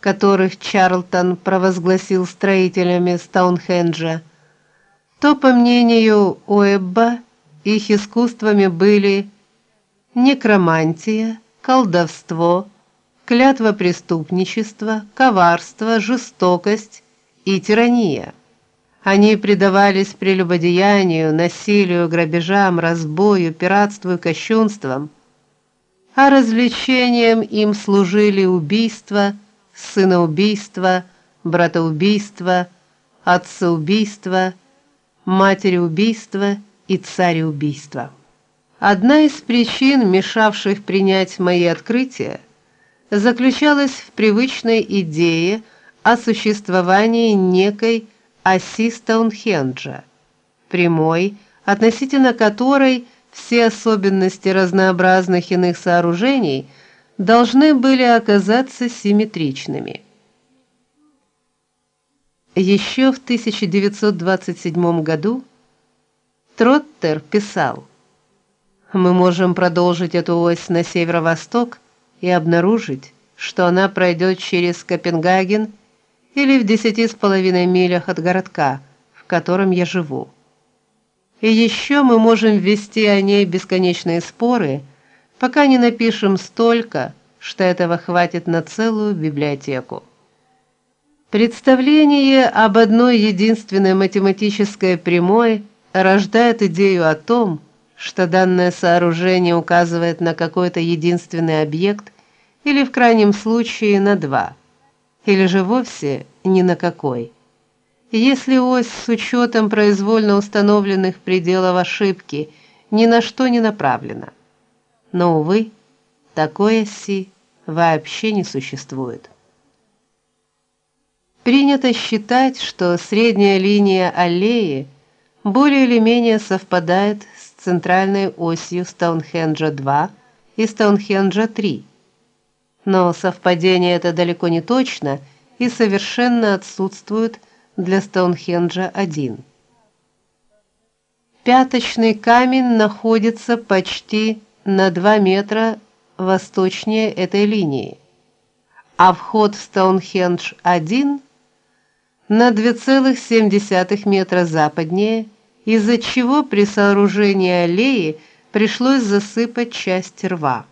которых Чарлтон провозгласил строителями Стоунхенджа, то, по мнению Уэбба, их искусствами были некромантия, колдовство, клятва преступничества, коварство, жестокость и тирания. Они предавались прелюбодеянию, насилию, грабежам, разбою, пиратству и кощунствам, а развлечением им служили убийства, сыноубийства, братоубийства, отцеубийства, матереубийства и цареубийства. Одна из причин, мешавших принять мои открытия, заключалась в привычной идее о существовании некой оси Стоунхенджа, прямой, относительно которой все особенности разнообразных иных сооружений должны были оказаться симметричными. Еще в 1927 году Троттер писал: Мы можем продолжить эту ось на северо-восток и обнаружить, что она пройдет через Копенгаген или в десяти с половиной милях от городка, в котором я живу. И еще мы можем вести о ней бесконечные споры, пока не напишем столько, что этого хватит на целую библиотеку. Представление об одной единственной математической прямой рождает идею о том, что данное сооружение указывает на какой-то единственный объект или в крайнем случае на два или же вовсе ни на какой. Если ось с учетом произвольно установленных пределов ошибки ни на что не направлена. Но увы, такой оси вообще не существует. Принято считать, что средняя линия аллеи более или менее совпадает с центральной осью Стоунхенджа-2 и Стоунхенджа-3 но совпадение это далеко не точно и совершенно отсутствует для Стоунхенджа-1. Пяточный камень находится почти на 2 метра восточнее этой линии, а вход в Стоунхендж-1 на 2,7 метра западнее, из-за чего при сооружении аллеи пришлось засыпать часть рва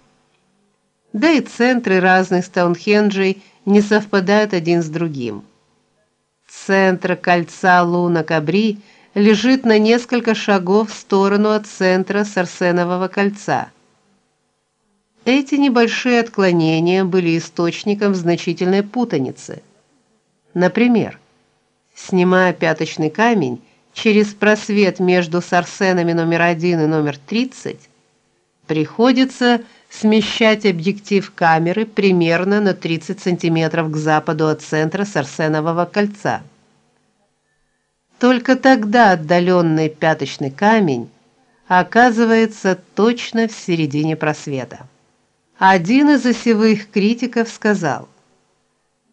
да и центры разных Стоунхенджей не совпадают один с другим. Центр кольца Луна-Кабри лежит на несколько шагов в сторону от центра Сарсенового кольца. Эти небольшие отклонения были источником значительной путаницы. Например, снимая пяточный камень через просвет между Сарсенами номер 1 и номер 30, приходится смещать объектив камеры примерно на 30 сантиметров к западу от центра Сарсенового кольца. Только тогда отдаленный пяточный камень оказывается точно в середине просвета. Один из осевых критиков сказал: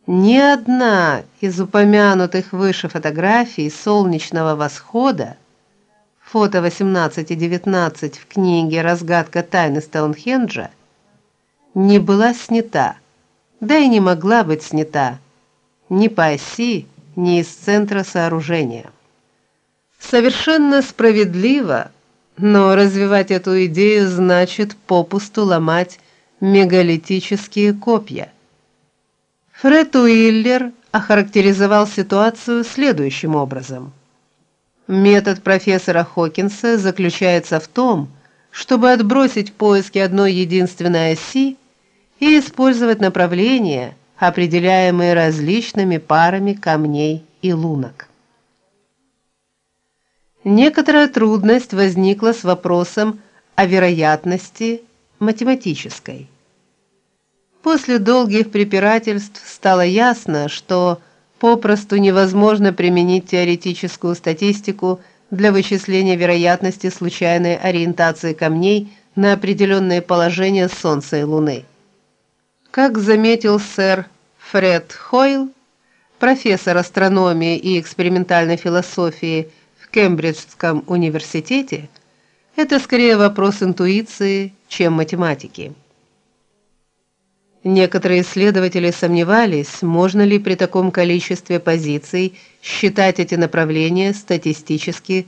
"Ни одна из упомянутых выше фотографий солнечного восхода фото 18 и 19 в книге Разгадка тайны Стоунхенджа не была снята, да и не могла быть снята ни по оси, ни из центра сооружения. Совершенно справедливо, но развивать эту идею значит попусту ломать мегалитические копья. Фред Уиллер охарактеризовал ситуацию следующим образом: Метод профессора Хокинса заключается в том, чтобы отбросить поиски одной единственной оси и использовать направления, определяемые различными парами камней и лунок. Некоторая трудность возникла с вопросом о вероятности математической. После долгих препирательств стало ясно, что попросту невозможно применить теоретическую статистику для вычисления вероятности случайной ориентации камней на определенные положения Солнца и Луны. Как заметил сэр Фред Хойл, профессор астрономии и экспериментальной философии в Кембриджском университете, это скорее вопрос интуиции, чем математики. Некоторые исследователи сомневались, можно ли при таком количестве позиций считать эти направления статистически